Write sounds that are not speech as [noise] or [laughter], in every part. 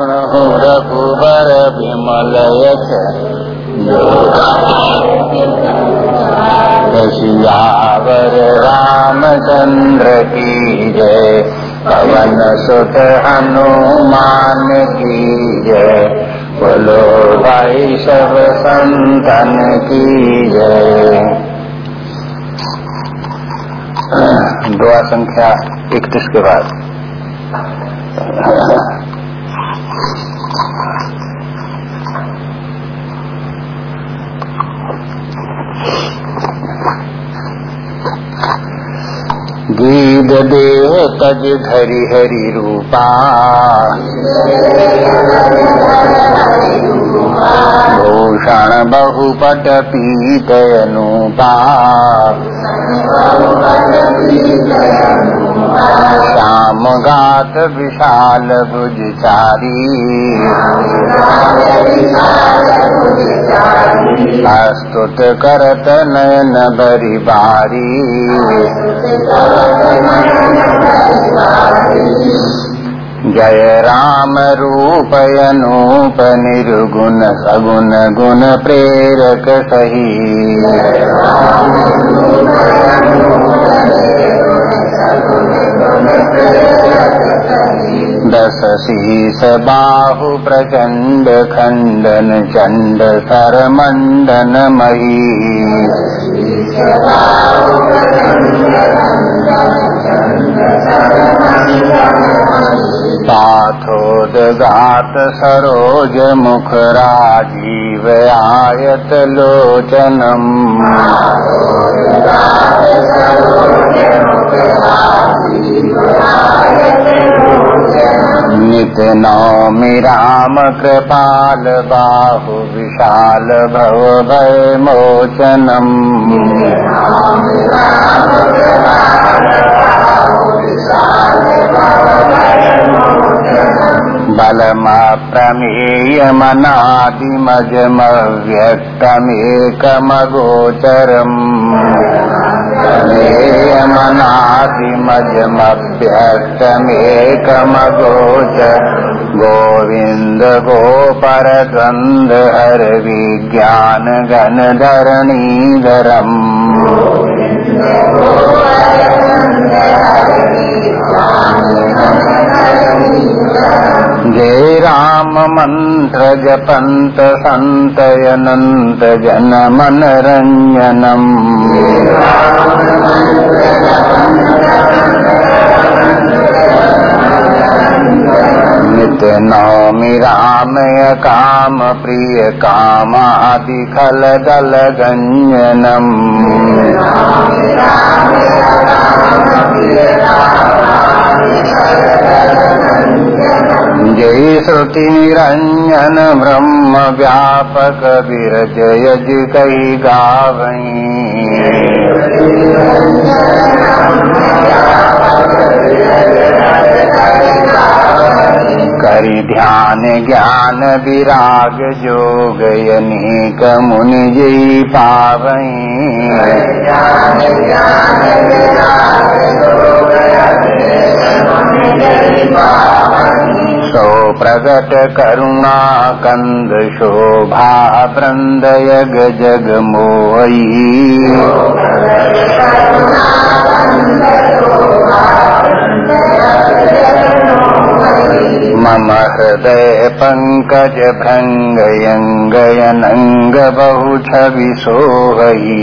सुनहु रघुबर विमल सियावर रामचंद्र की जय। पवन सुत हनुमान की जय। बोलो भाई सब संतन की जय दुआ संख्या इकतीस के बाद। गीत देव तज धरि हरि रूपा। भूषण बहुपट पीत अनुपा। गात विशाल भुज चारी अस्तुत करत नयन बरी बारी। जय राम रूप अनूप निर्गुण सगुण गुण प्रेरक सही। दस शीस बाहु खंडन चंड सर मंडन मही। पाथोदगात सरोज मुख राजीव आयत लोचनम। नौमि राम कृपाल बाहु विशाल भव भय मोचनम बलमप्रमेयमनादिमजमव्यक्तमेकमगोचरम्। प्रमेयमनादिमजमभ्यक्तमेकमगोचर गोविन्द गोपर द्वन्द्व जय राम मंत्र जपंत संतयनंत जन मन रंजनम नित नौमि रामय काम प्रिय कामादि खल दल गंजनम जय श्रुति निरंजन ब्रह्म व्यापक विरज यज कई करि ध्यान ज्ञान विराग जोग अनेक मुनि जी पावई सो प्रगट करुणा कंद शोभा वृंद यग जग मोही। मम हृदय पंकज भृंगयंगयनंग बहु छवि सोहई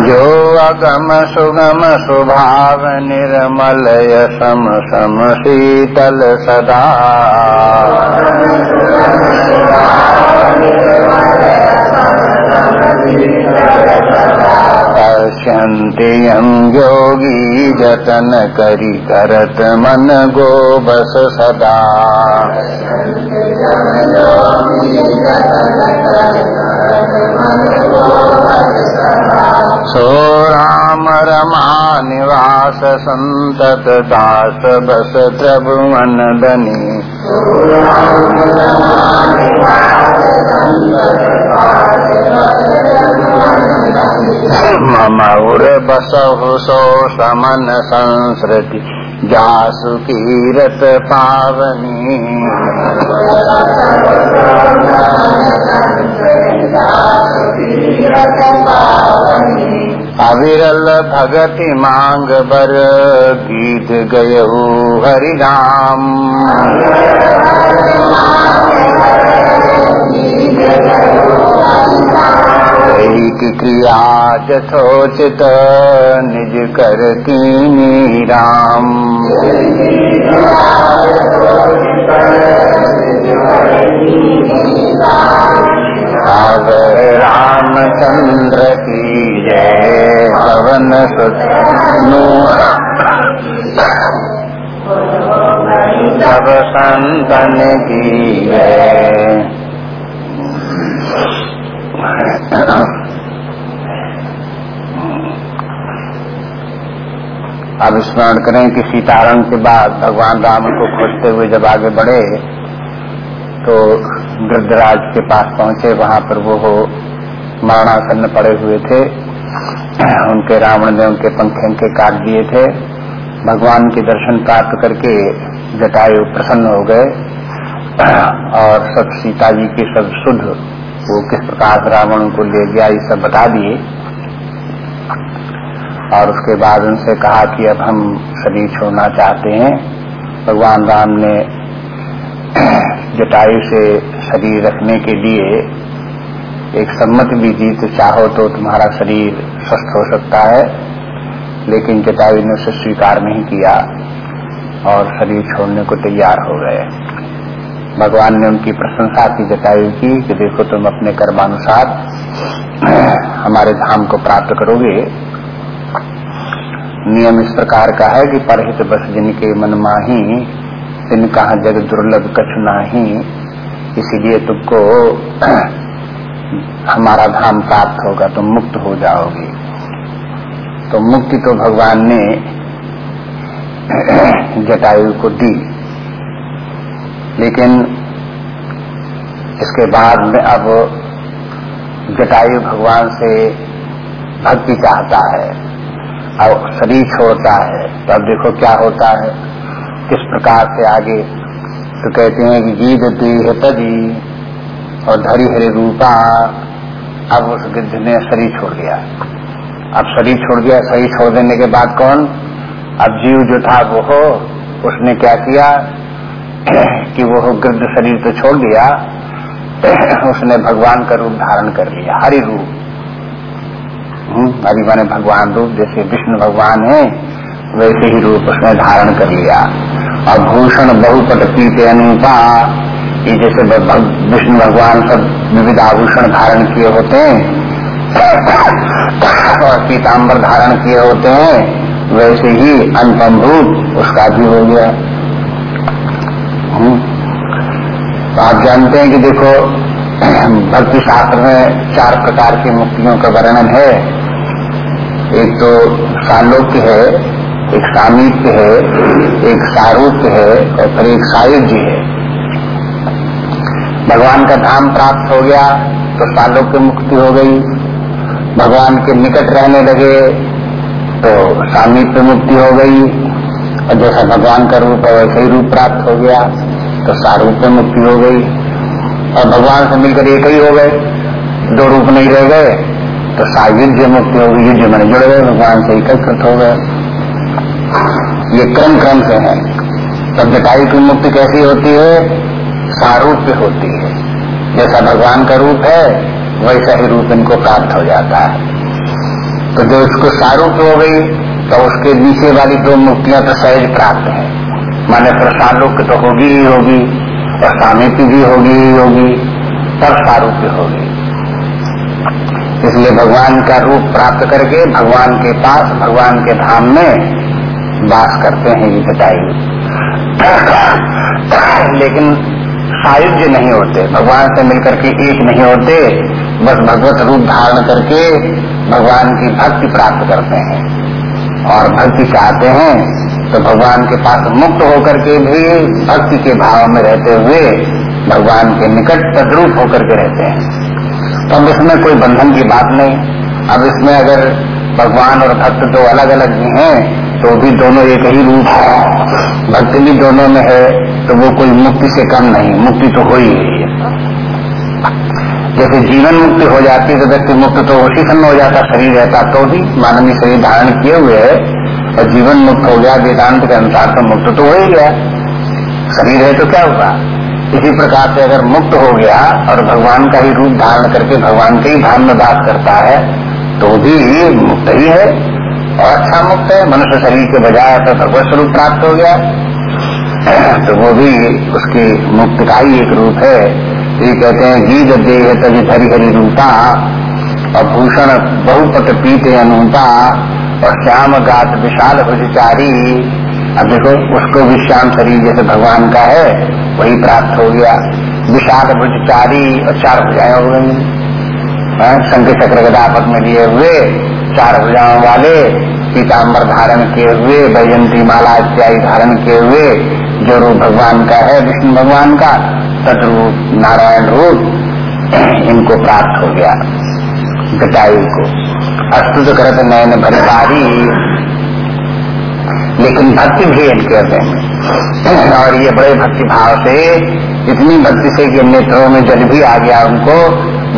जो अगम सुगम सुभाव निर्मल सम सम शीतल सदा। पश्यन्ति योगी जतन करि करत मन गो बस सदा। सो राम रमा निवास संतत दास बस त्रिभुवन दनी उर बसहु सो समन संस्कृति जासु कीरत पावनी। अविरल भगति मांग बर गीत गयऊ हरिराम एक क्रिया जथोचित निज कर की राम अब रामचंद्र की जय, पवन सब संतन की जय। [coughs] अब स्मरण करें कि सीतारण के बाद भगवान राम को खोजते हुए जब आगे बढ़े तो वृद्धराज के पास पहुँचे, वहाँ पर वो मरणासन्न पड़े हुए थे। [coughs] उनके रावण ने उनके पंखे के काट दिए थे। भगवान के दर्शन प्राप्त करके जटायु प्रसन्न हो गए। [coughs] और सब सीता जी के सब शुद्ध वो किस प्रकार रावण को ले गया, ये सब बता दिए। और उसके बाद उनसे कहा कि अब हम शरीर छोड़ना चाहते हैं। भगवान राम ने [clears throat] जटायु से शरीर रखने के लिए एक सम्मत भी दी तो चाहो तो तुम्हारा शरीर स्वस्थ हो सकता है। लेकिन जटायु ने उसे स्वीकार नहीं किया और शरीर छोड़ने को तैयार हो गए। भगवान ने उनकी प्रशंसा की, जटायु की कि देखो तुम अपने कर्मानुसार, [clears throat] हमारे धाम को प्राप्त करोगे। नियम इस प्रकार का है कि परहित बस जिनके मन माही इन कहा जग दुर्लभ कछ नाही। इसीलिए तुमको [clears throat] हमारा धाम प्राप्त होगा, तुम मुक्त हो जाओगे। तो मुक्ति तो भगवान ने [clears throat] जटायु को दी। लेकिन इसके बाद में अब जटायु भगवान से भक्ति चाहता है, और शरीर छोड़ता है। तो अब देखो क्या होता है, किस प्रकार से आगे तो कहते हैं कि गीत देहतरी और धरी हरे रूपा, अब उस गिद्ध ने शरीर छोड़ दिया। अब शरीर छोड़ दिया, शरीर छोड़ देने के बाद कौन? अब जीव जो था वो हो, उसने क्या किया? कि वो गिद्ध शरीर तो छोड़ दिया, [clears throat] उसने भगवान का रूप धारण कर लिया। हरि रूप। हरि माने भगवान रूप, जैसे विष्णु भगवान है, वैसे ही रूप उसने धारण कर लिया। और भूषण बहुपट पीते अनुपा, ये जैसे विष्णु भगवान सब विविध आभूषण धारण किए होते हैं, [clears throat] और पीताम्बर धारण किए होते हैं, वैसे ही अनुपम रूप उसका भी हो गया। तो आप जानते हैं कि देखो भक्ति शास्त्र में चार प्रकार की मुक्तियों का वर्णन है। एक तो सालोक्य है, एक सामीप्य है, एक सारूप्य है और फिर एक सायुज्य है। भगवान का धाम प्राप्त हो गया तो सालोक्य मुक्ति हो गई। भगवान के निकट रहने लगे तो सामीप्य मुक्ति हो गई। और जैसा भगवान का रूप है, वैसे ही रूप प्राप्त हो गया तो सारूप्य मुक्ति हो गई। और भगवान से मिलकर एक ही हो गए, दो रूप नहीं रह गए तो सायुज्य मुक्ति हो गई युद्ध मैंने जुड़ गए, भगवान से एकत्रित हो गए। ये क्रम क्रम से है। तब की मुक्ति कैसी होती है? सारूप्य होती है। जैसा भगवान का रूप है, वैसा ही रूप इनको प्राप्त हो जाता है। तो जो इसको सारूप्य हो गई तो उसके नीचे वाली दो मूर्तियाँ तो सहज प्राप्त है। माने सारूप्य तो होगी ही होगी, और सामिप्य भी होगी ही होगी तब सारूप्य होगी। इसलिए भगवान का रूप प्राप्त करके भगवान के पास, भगवान के धाम में वास करते हैं, ये जटायु लेकिन सायुज्य नहीं होते, भगवान से मिलकर के एक नहीं होते, बस भगवत रूप धारण करके भगवान की भक्ति प्राप्त करते हैं। और भक्ति चाहते हैं तो भगवान के पास मुक्त होकर के भी भक्ति के भाव में रहते हुए भगवान के निकट तद्रूप होकर के रहते हैं। तो अब इसमें कोई बंधन की बात नहीं। अब इसमें अगर भगवान और भक्त दो अलग अलग भी हैं तो भी दोनों एक ही रूप है। भक्ति भी दोनों में है तो वो कोई मुक्ति से कम नहीं। मुक्ति तो हो ही है। जैसे जीवन मुक्ति हो जाती है तो व्यक्ति मुक्त तो उसी समय हो जाता, शरीर रहता तो भी मानवीय शरीर धारण किए हुए है। और जीवन मुक्त हो गया, वेदांत के अनुसार तो मुक्त तो हो ही गया। शरीर है तो क्या होगा इसी प्रकार से अगर मुक्त हो गया और भगवान का ही रूप धारण करके भगवान के ही धाम में बात करता है तो भी मुक्त ही है। और अच्छा मुक्त है, मनुष्य शरीर के बजाय तो भगवत स्वरूप प्राप्त हो गया। [clears throat] तो वो भी उसकी मुक्त का ही एक रूप है। ये कहते हैं गीत देह तज हरि हरि रूपा और भूषण बहुपत पीते अनुपा और श्याम गात विशाल भुजचारी अब देखो उसको भी श्याम शरीर जैसे भगवान का है वही प्राप्त हो गया। विशाल भुजचारी और चार भुजाएँ हो गई। हाँ, शंख चक्र गदापत में लिए हुए चार भुजाओं वाले पीताम्बर धारण किए हुए बैजंती माला इत्यादि धारण किए हुए जो रूप भगवान का है विष्णु भगवान का तद्रूप नारायण रूप इनको प्राप्त हो गया। गटाई को। अस्तुत करत नयन भरपारी लेकिन भक्ति भी इनके हृदय और ये बड़े भक्ति भाव से, इतनी भक्ति से कि नेत्रों में जल भी आ गया उनको,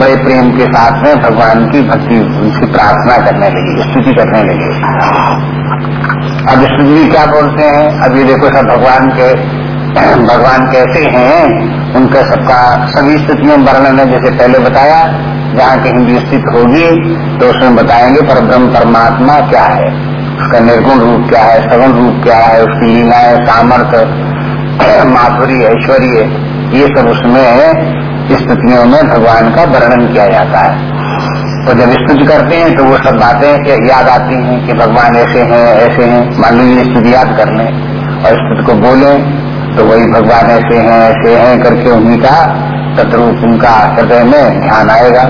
बड़े प्रेम के साथ में भगवान की भक्ति, उनकी प्रार्थना करने लगी, स्तुति करने लगी। अब स्तुति क्या बोलते हैं? अभी देखो सब भगवान के भगवान कैसे हैं, उनका सबका सभी स्थितियों वर्णन है, जैसे पहले बताया, जहाँ कहीं भी स्थित होगी तो उसमें बताएँगे पर ब्रह्म परमात्मा क्या है, उसका निर्गुण रूप क्या है, सगुण रूप क्या है, उसकी लीलाएँ सामर्थ्य [clears throat] माधुरी, ऐश्वर्य, ये सब उसमें स्थितियों में भगवान का वर्णन किया जाता है। तो जब स्तुति करते हैं तो वो सब बातें याद आती हैं कि भगवान ऐसे हैं ऐसे हैं मान लीजिए स्तुति याद कर लें और स्तुति को बोले। तो वही भगवान ऐसे हैं ऐसे हैं करके उन्हीं का तद्रूप उनका हृदय में ध्यान आएगा।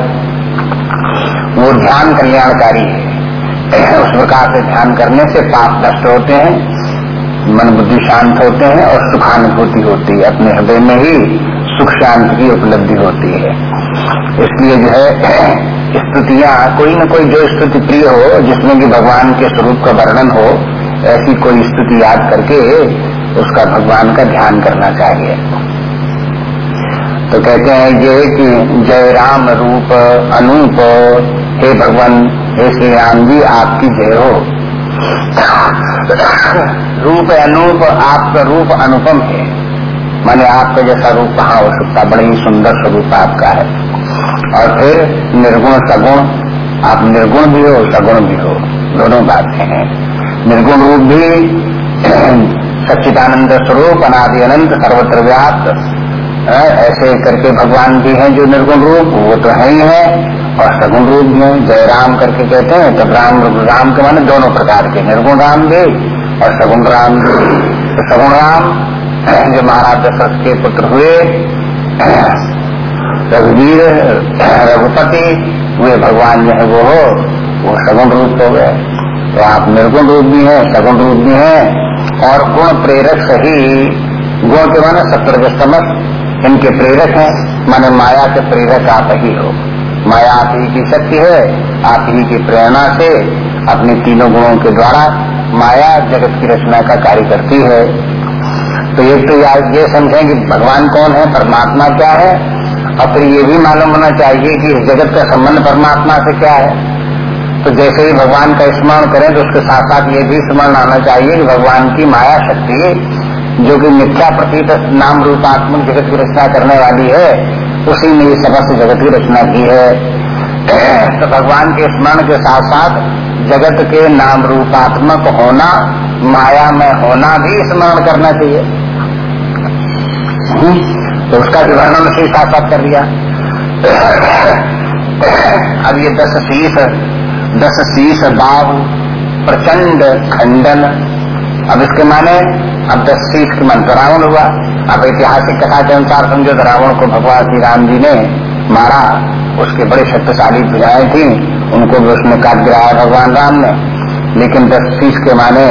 वो ध्यान कल्याणकारी है। उस प्रकार से ध्यान करने से पाप नष्ट होते हैं, मन बुद्धि शांत होते हैं और सुखानुभूति होती है। अपने हृदय में ही सुख शांति की उपलब्धि होती है। इसलिए जो है स्तुतियाँ कोई न कोई जो स्तुति प्रिय हो, जिसमें कि भगवान के स्वरूप का वर्णन हो, ऐसी कोई स्तुति याद करके उसका भगवान का ध्यान करना चाहिए। तो कहते हैं, ये कि जय राम रूप अनूप, हे भगवान, हे श्री राम जी, आपकी जय हो। रूप अनूप, आपका रूप अनुपम है। माने आपका जैसा रूप कहाँ हो सकता बड़े ही सुंदर स्वरूप आपका है। और फिर निर्गुण, सगुण, आप निर्गुण भी हो, सगुण भी हो। दोनों बातें हैं। निर्गुण रूप भी सच्चिदानंद स्वरूप, अनादि अनंत, सर्वत्र व्याप्त। ऐसे करके भगवान भी हैं जो निर्गुण रूप, वो तो है ही है। और सगुण रूप में जय राम करके कहते हैं तो राम राम के माने दोनों प्रकार के निर्गुण राम भी और सगुण राम। भी तो सगुण राम, जो महाराज दशरथ के पुत्र हुए, रघुवीर, रघुपति हुए भगवान जो है वो हो, वो सगुण रूप हो गए। तो आप निर्गुण रूप भी हैं, सगुण रूप भी हैं। और गुण प्रेरक सही, गुण के माने सत्र समझ इनके प्रेरक हैं, माने माया के प्रेरक आप ही हो। माया आप ही की शक्ति है, आप ही की प्रेरणा से अपने तीनों गुणों के द्वारा माया जगत की रचना का कार्य करती है। तो एक तो ये समझें कि भगवान कौन है, परमात्मा क्या है? और फिर ये भी मालूम होना चाहिए कि इस जगत का संबंध परमात्मा से क्या है? तो जैसे ही भगवान का स्मरण करें तो उसके साथ साथ ये भी स्मरण आना चाहिए कि भगवान की माया शक्ति जो कि मिथ्या प्रतीत नाम रूपात्मक जगत की रचना करने वाली है उसी ने ये समस्त जगत की रचना की है। [clears throat] तो भगवान के स्मरण के साथ साथ जगत के नाम रूपात्मक होना माया में होना भी स्मरण करना चाहिए। हम्म, तो उसका भी वर्णन उसी साथ साथ कर लिया [clears throat] अब ये दस शीश दस शीश बाब प्रचंड खंडन। अब इसके माने, अब दस शीश के मन रावण हुआ। अब ऐतिहासिक कथा के अनुसार समझो तो रावण को भगवान श्री राम जी ने मारा। उसके बड़े शक्तिशाली भुजाएँ थी। उनको भी उसने काट गिराया भगवान राम ने। लेकिन दस शीश के माने,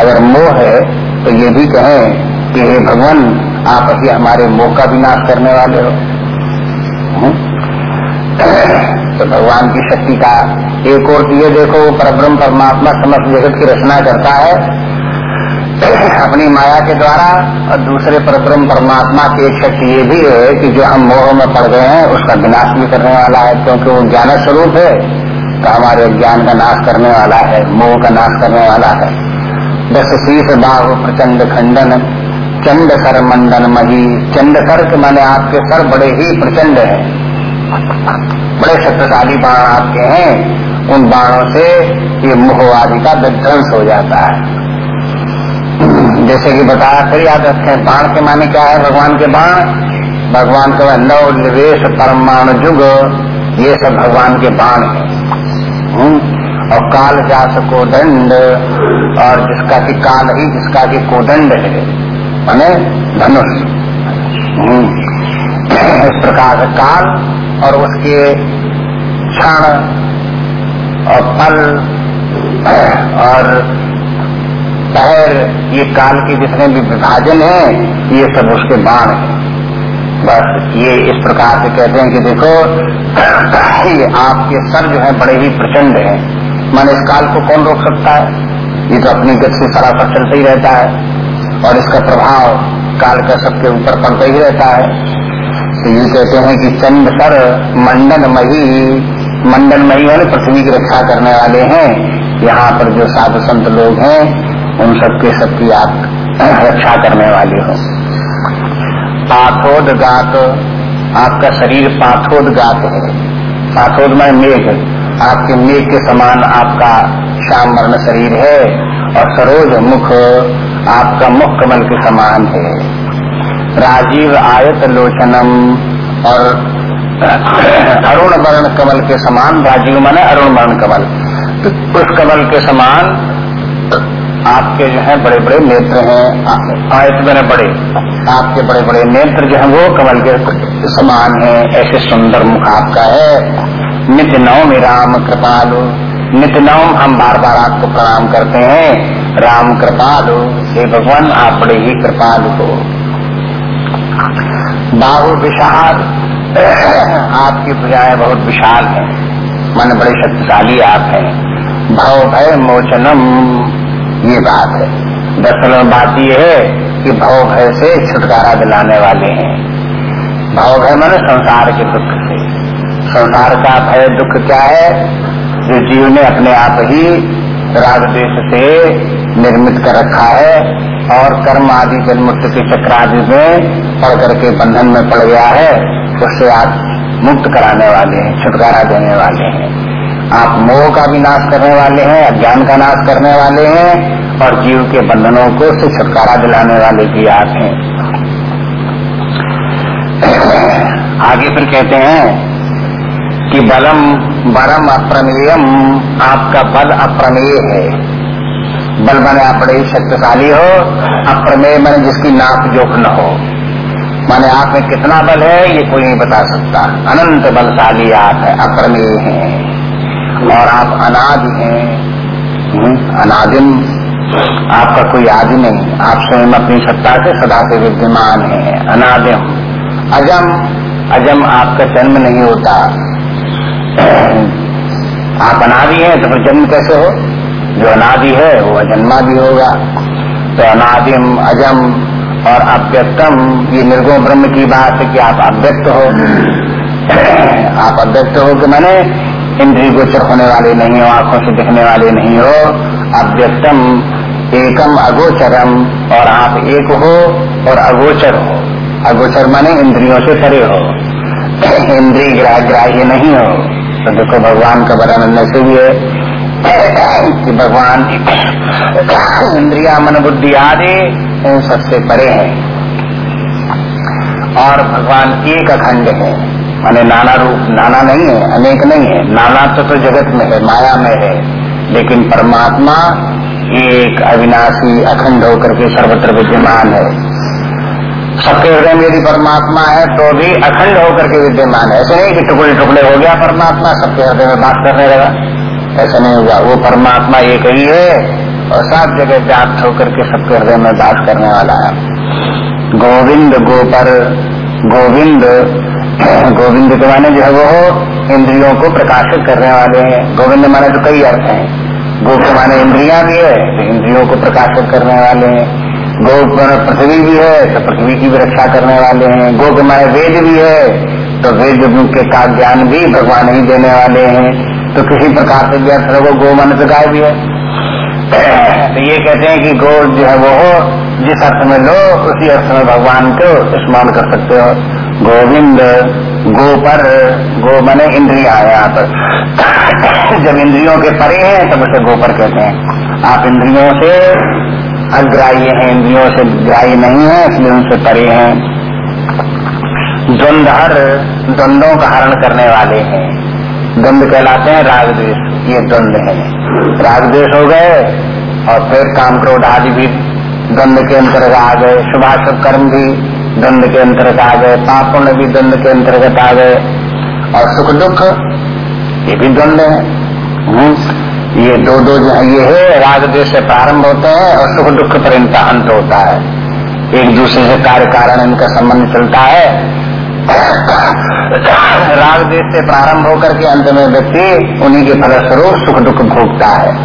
अगर मोह है तो ये भी कहें कि हे भगवान, आप अभी हमारे मोह का विनाश करने वाले हो। हम्म? तो भगवान की शक्ति का एक और ये देखो परब्रह्म परमात्मा समस्त जगत की रचना करता है, अपनी माया के द्वारा, और दूसरे परब्रह्म परमात्मा की एक शक्ति ये भी है कि जो हम मोह में पड़ गए हैं, उसका विनाश भी करने वाला है, क्योंकि वो ज्ञान स्वरूप है तो हमारे ज्ञान का नाश करने वाला है, मोह का नाश करने वाला है। दस शीश बाहु प्रचंड खंडन, चंड सर मंडन मही। चंड सर के माने आपके सर बड़े ही प्रचंड है। बड़े शक्तिशाली बाण आपके हैं, उन बाणों से ये मोह आदि का विध्वंस हो जाता है। जैसे कि बताया फिर याद रखें, बाण के माने क्या है? भगवान के बाण। भगवान का नव निवेश, परमाणु जुग ये सब भगवान के बाण है। हम्म? और काल जास को दंड, और जिसका कि काल ही जिसका कि कोदंड है, माने धनुष। हम्म? इस प्रकार से काल और उसके क्षण और पल और शहर ये काल के जितने भी विभाजन है, ये सब उसके बाण है। बस ये इस प्रकार से कहते हैं कि देखो, ये आपके सर जो है, बड़े ही प्रचंड है। मन इस काल को कौन रोक सकता है? ये तो अपनी गति से सरासर चलता ही रहता है। और इसका प्रभाव काल का सबके ऊपर पड़ता ही रहता है। तो ये कहते हैं कि चंद सर मंडन मही मंडन मही वाले पृथ्वी की रक्षा करने वाले हैं। यहाँ पर जो साधु संत लोग हैं, उन सबके सबकी आप [clears throat] रक्षा करने वाले हो। पाथोद गात आपका शरीर पाथोद गात है। पाथोद में मेघ। आपके मेघ के समान आपका श्याम वर्ण शरीर है और सरोज मुख आपका मुख कमल के समान है। राजीव आयत लोचनम। और अरुण वर्ण कमल के समान राजीव माने अरुण वर्ण कमल। तो उस कमल के समान आपके जो है बड़े बड़े नेत्र हैं। आयत मैंने बड़े। आपके बड़े बड़े नेत्र जो है वो कमल के समान है। ऐसे सुंदर मुख आपका है। नित्य नवम राम कृपालु। नित्य नवम हम बार बार आपको प्रणाम करते हैं। राम कृपालु, हे भगवान, आप बड़े ही कृपालु हो। बाहु विशाल। आपकी भुजाएँ बहुत विशाल है। मन बड़े शक्तिशाली आप हैं। भव भय मोचनम। ये बात है। दरअसल बात ये है कि भव भय से छुटकारा दिलाने वाले हैं। भव भय मन संसार के दुख से। संसार का भय दुख क्या है? जो जीव ने अपने आप ही राग देश से निर्मित कर रखा है और कर्म आदि जन्मुक्त के चक्र आदि में पढ़ करके बंधन में पड़ गया है, उससे आप मुक्त कराने वाले हैं, छुटकारा देने वाले हैं। आप मोह का भी नाश करने वाले हैं, अज्ञान का नाश करने वाले हैं और जीव के बंधनों को से छुटकारा दिलाने वाले भी आप हैं। आगे फिर कहते हैं कि बलम बरम अप्रमेयम आपका बल अप्रमेय है। बल बने आप बड़े शक्तिशाली हो अप्रमेय मैंने जिसकी नाप जोख न हो। माने आप में कितना बल है ये कोई नहीं बता सकता। अनंत बलशाली आप है अप्रमेय है। और आप अनादि हैं। हम्म, अनादिम आपका कोई आदि नहीं। आप स्वयं अपनी सत्ता से सदा से विद्यमान है। अनादिम अजम। अजम आपका जन्म नहीं होता। आप अनादि हैं तो फिर जन्म कैसे हो? जो अनादि है, वो अजन्मा भी होगा। तो अनादिम, अजम और अव्यक्तम, ये निर्गुण ब्रह्म की बात है कि आप अव्यक्त हो। [coughs] आप अव्यक्त हो कि मैंने इंद्रिय गोचर होने वाले नहीं हो, आँखों से दिखने वाले नहीं हो। अव्यक्तम, एकम, अगोचरम, और आप एक हो और अगोचर हो। अगोचर माने इंद्रियों से परे हो। [coughs] इंद्रिय ग्राह ग्राह्य नहीं हो। तो देखो भगवान का बड़ा वर्णन से भी है कि भगवान इंद्रिया मन बुद्धि आदि इन सबसे परे है। और भगवान एक अखंड है। माने नाना रूप नाना नहीं है अनेक नहीं है। नाना तो, तो जगत में है माया में है। लेकिन परमात्मा एक अविनाशी अखंड होकर के सर्वत्र विद्यमान है। सबके हृदय में यदि परमात्मा है तो भी अखंड होकर के विद्यमान है। ऐसे नहीं कि टुकड़े टुकड़े हो गया परमात्मा, सबके हृदय में बात करने लगा। ऐसा नहीं हुआ। वो परमात्मा एक ही है और सात जगह व्याप्त होकर के सबके हृदय में बात करने वाला है। गोविंद गोपर, गोविंद गोविंद के माने जो है वो इंद्रियों को प्रकाशित करने वाले हैं। गोविंद माने तो कई अर्थ हैं। गो के माने इंद्रिया भी है तो इंद्रियों को प्रकाशित करने वाले हैं। गो पृथ्वी भी है तो पृथ्वी की भी रक्षा करने वाले हैं। गो के माने वेद भी है तो वेद के का ज्ञान भी भगवान ही देने वाले हैं। तो किसी प्रकार से भी अर्थ गो गो मन गाय भी है। [clears throat] तो ये कहते हैं कि गो जो है वो हो जिस अर्थ में लो, उसी अर्थ में भगवान को स्मरण कर सकते हो। गोविंद गो पर गो मने इंद्रिया है यहाँ पर [clears throat] जब इंद्रियों के परे हैं, तब उसे गोपर कहते हैं। आप इंद्रियों से अग्राह्य हैं इंद्रियों से ग्राह्य नहीं है, इसलिए उनसे परे हैं। द्वंद्वहर द्वंदों का हरण करने वाले हैं। द्वंद कहलाते हैं राग द्वेष ये द्वंद है। राग द्वेष हो गए, और फिर काम क्रोध आदि भी द्वंद के अंतर्गत आ गए। शुभाशुभ कर्म भी दंड के अंतर्गत आ गए। पाप पुण्य भी दंड के अंतर्गत आ गए। और सुख दुख ये भी द्वंद है। ये दो दो ये है, राग देश से प्रारंभ होते हैं और सुख दुख पर इनका अंत होता है। एक दूसरे से कार्य कारण इनका संबंध चलता है। [coughs] राग देश से प्रारंभ होकर के अंत में व्यक्ति उन्हीं के फलस्वरूप सुख दुख भोगता है।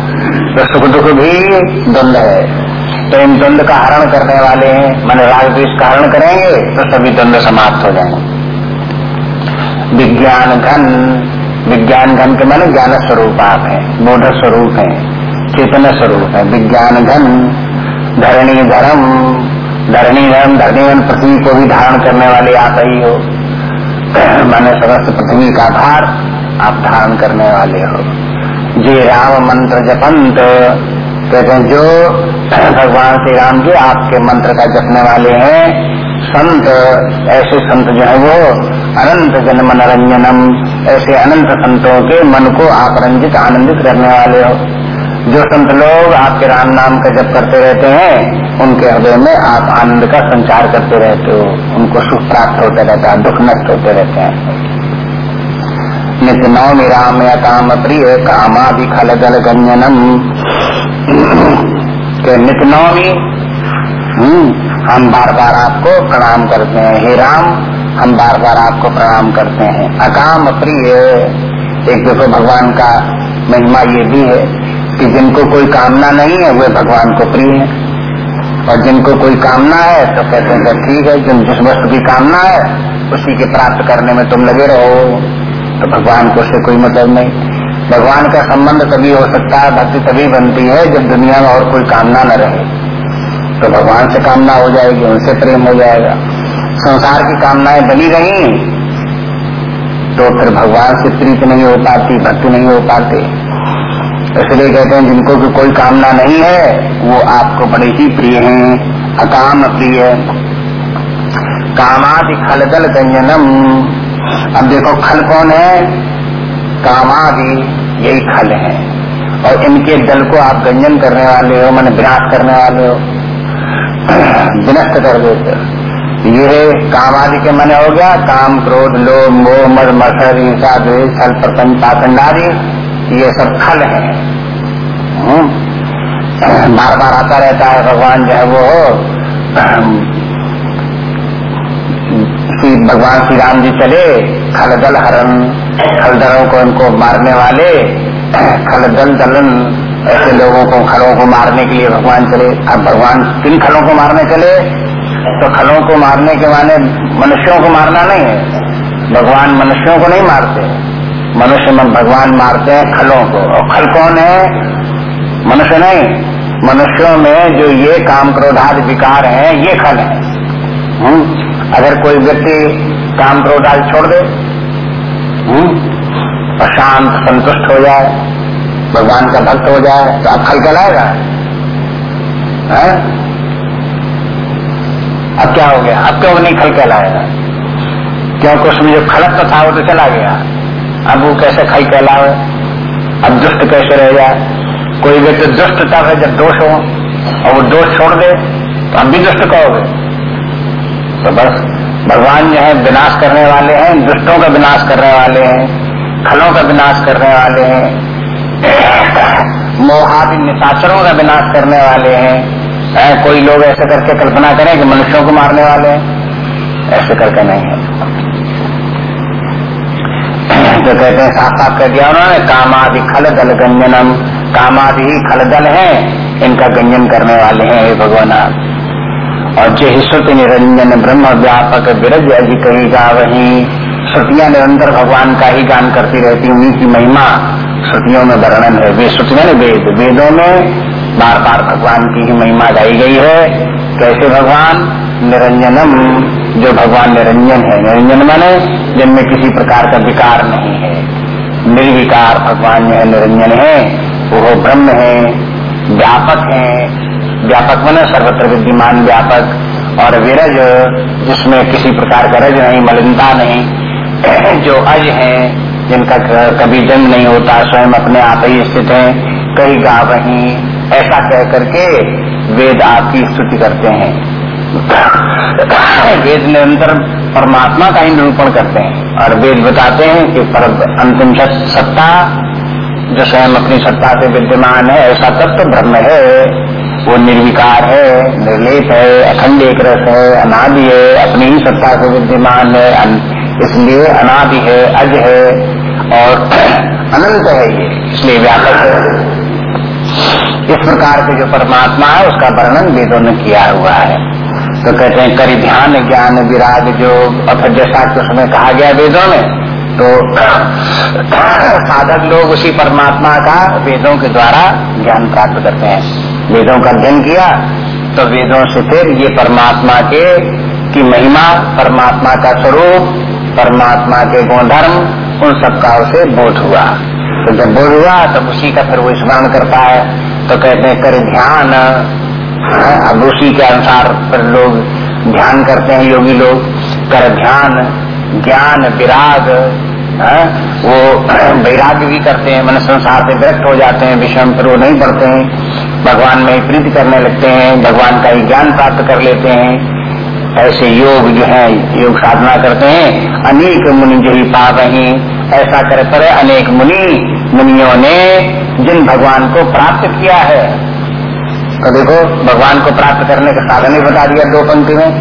तो सुख दुख भी द्वंद है। तो इन द्वंद का हरण करने वाले हैं, मैंने राग द्वेष का हरण करेंगे तो सभी द्वंद समाप्त हो जाएँगे। विज्ञान घन विज्ञान घन के माने ज्ञान स्वरूप आप है बोध स्वरूप है चेतन स्वरूप है विज्ञान घन धरणी धर्म धरणी धर्म धरणी पृथ्वी को भी धारण करने वाले आप ही हो। [clears throat] मैंने समस्त पृथ्वी का भार आप धारण करने वाले हो। जे राम मंत्र जपंत, कहते हैं, जो [clears throat] भगवान श्री राम जी आपके मंत्र का जपने वाले हैं, संत, ऐसे संत जो है वो अनंत जन्म नरंजनम ऐसे अनंत संतों के मन को आप रंजित आनंदित करने वाले हो। जो संत लोग आपके राम नाम का जप करते रहते हैं उनके हृदय में आप आनंद का संचार करते रहते हो। उनको सुख प्राप्त होते रहता है दुख नष्ट होते रहते हैं। नित्य नवमी राम या काम प्रिय कामा भी खल दल गंजनम। के नित्य नवमी हम्म, हम बार बार आपको प्रणाम करते हैं। हे राम हम बार बार आपको प्रणाम करते हैं। अकाम प्रिय एक देखो भगवान का महिमा ये भी है कि जिनको कोई कामना नहीं है, वे भगवान को प्रिय है। और जिनको कोई कामना है तो कहते हैं ठीक है, जिन जिस वस्तु की कामना है, उसी के प्राप्त करने में तुम लगे रहो। तो भगवान को उससे कोई मतलब नहीं। भगवान का संबंध तभी हो सकता है, भक्ति तभी बनती है जब दुनिया में और कोई कामना न रहे। तो भगवान से कामना हो जाएगी, उनसे प्रेम हो जाएगा। संसार की कामनाएँ बनी रही तो फिर भगवान से प्रीत नहीं हो पाती, भक्ति नहीं हो पाती। इसलिए कहते हैं, जिनको भी कोई कामना नहीं है, वो आपको बड़े ही प्रिय हैं अकाम प्रिय कामादि खलदल व्यंजनम अब देखो, खल कौन है? कामादि, यही खल है। और इनके दल को आप गंजन करने वाले हो, मैंने विनाश करने वाले हो, [clears throat] विनष्ट कर देते ये काम आदि के मन हो गया। काम, क्रोध, लोभ, मोह, मद मसर ईसा द्वेष, छल, प्रपंच, पाखंड आदि, ये सब खल है। हम्म। बार बार आता रहता है, भगवान जो है वो भगवान श्री राम जी चले खलदल हरण खलदलों को इनको मारने वाले खलदल दलन ऐसे लोगों को खलों को मारने के लिए भगवान चले। अब भगवान किन खलों को मारने चले? तो खलों को मारने के माने मनुष्यों को मारना नहीं है। भगवान मनुष्यों को नहीं मारते। मनुष्य में भगवान मारते हैं खलों को। और खल कौन है? मनुष्य नहीं। मनुष्यों में जो ये काम क्रोधादि विकार हैं ये खल है। हम्म? अगर कोई व्यक्ति काम क्रोध आदि छोड़ दे हम्म, शांत संतुष्ट हो जाए भगवान का भक्त हो जाए तो अब खल कहलाएगा। अब क्या हो गया? अब क्यों नहीं खल कहलाएगा? क्योंकि उसमें जो खलत था, वो तो चला गया। अब वो कैसे खल कहलावे? अब दुष्ट कैसे रह जाए? कोई व्यक्ति दुष्ट तब है जब दोष हो, और वो दोष छोड़ दे तो हम भी दुष्ट कहोगे। तो बस भगवान जो है विनाश करने वाले हैं, दुष्टों का विनाश करने वाले हैं, खलों का विनाश करने वाले हैं मोहादि निशाचरों का विनाश करने वाले हैं। कोई लोग ऐसे करके कल्पना करें कि मनुष्यों को मारने वाले हैं? ऐसे करके नहीं है। तो कहते हैं, साफ़ साफ़ कह दिया उन्होंने, कामादि खल दल गंजनम। कामादि ही खल दल है, इनका गंजन करने वाले हैं, हे भगवान और जे श्रुति निरंजन ब्रह्म व्यापक विरज अधिक ही गा वही। श्रुतियाँ निरंतर भगवान का ही गान करती रहती उन्हीं की महिमा। श्रुतियों में वर्णन है। वे श्रुतियाँ वेद। वेदों में बार बार भगवान की ही महिमा गाई गई है। कैसे भगवान? निरंजनम। जो भगवान निरंजन है, निरंजन माने जिनमें किसी प्रकार का विकार नहीं है। निर्विकार भगवान जो है निरंजन है। वो ब्रह्म है, व्यापक है। व्यापक माने सर्वत्र विद्यमान व्यापक। और विरज, जिसमें किसी प्रकार का रज नहीं, मलिनता नहीं, [clears throat] जो अज है, जिनका कभी जन्म नहीं होता, स्वयं अपने आप ही स्थित है। कई गा वही ऐसा कह करके वेद आपकी स्तुति करते हैं। वेद निरंतर परमात्मा का ही निरूपण करते हैं। और वेद बताते हैं कि पर अंतिम सत्ता, जो स्वयं अपनी सत्ता से विद्यमान है, ऐसा तत्व ब्रह्म है। वो निर्विकार है, निर्लेप है, अखंड एक रस है, अनादि है, अपनी ही सत्ता से विद्यमान है। इसलिए अनादि है, अज है, और [clears throat] अनंत है ये। इसलिए व्यापक है। इस प्रकार के जो परमात्मा है, उसका वर्णन वेदों ने किया हुआ है। तो कहते हैं करी ध्यान ज्ञान विराग जो और जैसा कि उसमें कहा गया वेदों में तो [clears throat] साधक लोग उसी परमात्मा का वेदों के द्वारा ज्ञान प्राप्त करते हैं। वेदों का अध्ययन किया तो वेदों से फिर ये परमात्मा के की महिमा, परमात्मा का स्वरूप, परमात्मा के गुणधर्म, उन सबका उसे बोध हुआ। तो जब बोध हुआ तब उसी का फिर वो स्मरण करता है। तो कहते हैं कर ध्यान अब उसी के अनुसार पर लोग ध्यान करते हैं, योगी लोग। कर ध्यान, ज्ञान, विराग वो वैराग्य भी करते हैं, मन संसार से विरक्त हो जाते हैं, विषम पर वो नहीं पढ़ते हैं। भगवान में प्रीति करने लगते हैं, भगवान का ही ज्ञान प्राप्त कर लेते हैं। ऐसे योग जो है, योग साधना करते हैं। अनेक मुनि जो ही पा रही ऐसा कर पर अनेक मुनि, मुनियों ने जिन भगवान को प्राप्त किया है। तो देखो, भगवान को प्राप्त करने का साधन ही बता दिया दो पंक्ति में।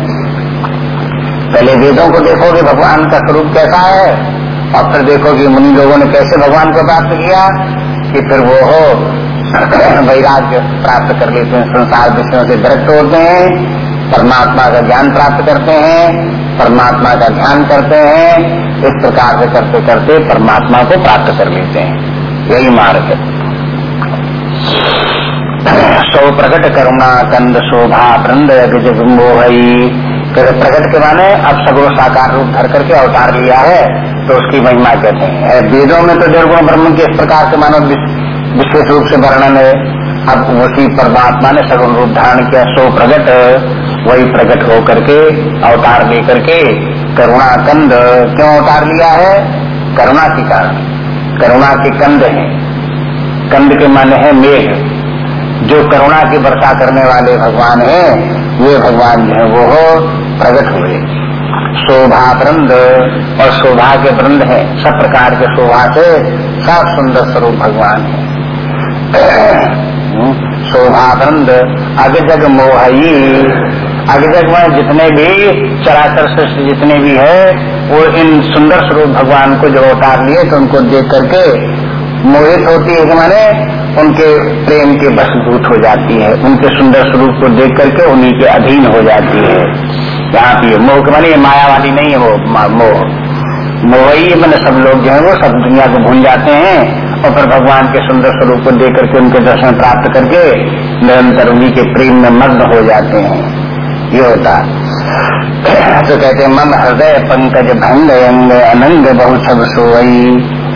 पहले वेदों को देखो कि भगवान का स्वरूप कैसा है, और फिर देखो कि मुनि लोगों ने कैसे भगवान को प्राप्त किया, कि फिर वो हो, [clears throat] वैराग्य प्राप्त कर लेते हैं, संसार विषयों से विरक्त होते हैं। परमात्मा का ज्ञान प्राप्त करते हैं, परमात्मा का ध्यान करते हैं, इस प्रकार से करते करते परमात्मा को प्राप्त कर लेते हैं। यही मार्ग है। सो प्रकट करुणा कंद शोभा वृंद मोहई प्रकट के माने अब सगुण साकार रूप धर करके अवतार लिया है तो उसकी महिमा कहते हैं। वेदों में तो निर्गुण ब्रह्म के इस प्रकार से मानो विशेष रूप से वर्णन है। अब उसी परमात्मा ने सगुण रूप धारण किया, सो प्रकट। वही प्रकट हो करके अवतार लेकर के करुणा कंद क्यों अवतार लिया है? करुणा के कारण। करुणा के कंद है। कंद के माने है मेघ। जो करुणा की वर्षा करने वाले भगवान हैं, वे भगवान जो है, वो हो प्रकट हुए। शोभा वृंद और शोभा के वृंद है। सब प्रकार के शोभा से सब सुंदर स्वरूप भगवान है। [clears throat] शोभा वृंद अग जग मोहई अग तक में जितने भी चराचर सृष्टि जितने भी है, वो इन सुंदर स्वरूप भगवान को जो उतार लिए तो उनको देख करके मोहित होती है माने उनके प्रेम के बसभूत हो जाती है। उनके सुंदर स्वरूप को देख करके उन्हीं के अधीन हो जाती है। यहाँ पे मोह के माने माया वाली नहीं है मोह। मोह ही, मैंने सब लोग जो है वो सब दुनिया को भूल जाते हैं और फिर भगवान के सुंदर स्वरूप को देख करके उनके दर्शन प्राप्त करके निरंतर उन्हीं के प्रेम में मग्न हो जाते हैं। ये होता तो कहते मन हृदय पंकज भंग अंग अनंग बहुत सब सोई।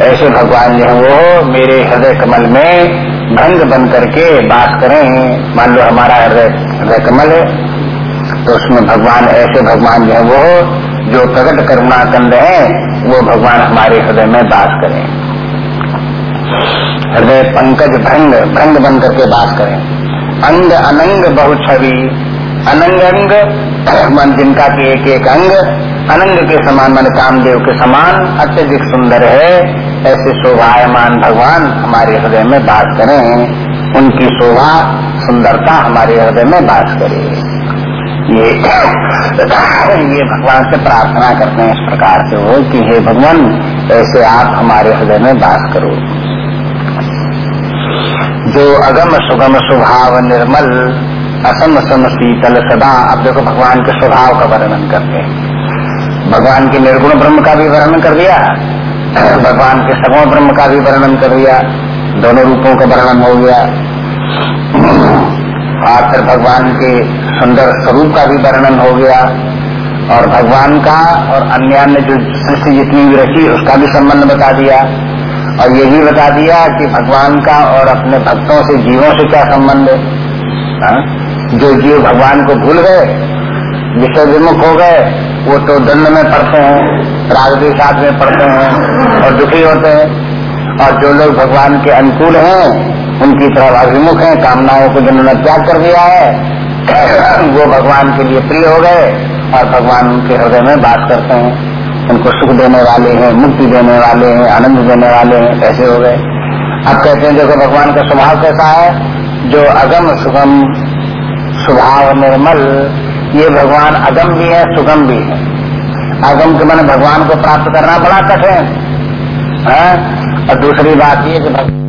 ऐसे भगवान जो है, वो मेरे हृदय कमल में भंग बन करके बात करें। मान लो हमारा हृदय हृदय कमल है तो उसमें भगवान, ऐसे भगवान जो है, वो जो प्रकट करुणा कंद है, वो भगवान हमारे हृदय में बात करें। हृदय पंकज भंग भंग बन करके बात करें। अंग अनंग बहु छवि अनंग अंग, मन जिनका के एक एक अंग, अनंग के समान मन कामदेव के समान, अत्यधिक सुंदर है, ऐसे शोभायमान भगवान हमारे हृदय में बात करें, उनकी शोभा, सुंदरता हमारे हृदय में बात करे। ये ये भगवान से प्रार्थना करते हैं इस प्रकार से हो कि हे भगवान, ऐसे आप हमारे हृदय में बास करो। जो अगम सुगम स्वभाव निर्मल असम सम शीतल सदा। अब देखो भगवान के स्वभाव का वर्णन करते हैं। भगवान के निर्गुण ब्रह्म का भी वर्णन कर दिया, भगवान के सगुण ब्रह्म का भी वर्णन कर दिया, दोनों रूपों का वर्णन हो गया। और फिर भगवान के सुंदर स्वरूप का भी वर्णन हो गया। और भगवान का और अन्य अन्य जो सृष्टि जितनी भी रची, उसका भी संबंध बता दिया। और ये भी बता दिया कि भगवान का और अपने भक्तों से, जीवों से क्या संबंध है? हाँ? जो जीव भगवान को भूल गए विषय विमुख हो गए, वो तो दंड में पड़ते हैं राग साथ में पड़ते हैं और दुखी होते हैं। और जो लोग भगवान के अनुकूल हैं, उनकी तरफ़ अभिमुख है, कामनाओं को जिन्होंने त्याग कर दिया है, [clears throat] वो भगवान के लिए प्रिय हो गए और भगवान उनके हृदय में बात करते हैं। उनको सुख देने वाले हैं, मुक्ति देने वाले हैं, आनंद देने वाले हैं, ऐसे हो गए। अब कहते हैं, देखो, भगवान का स्वभाव कैसा है? जो अगम सुगम स्वभाव निर्मल, ये भगवान अगम भी है सुगम भी है। अगम के मन भगवान को प्राप्त करना बड़ा कठिन है? और दूसरी बात ये कि भगवान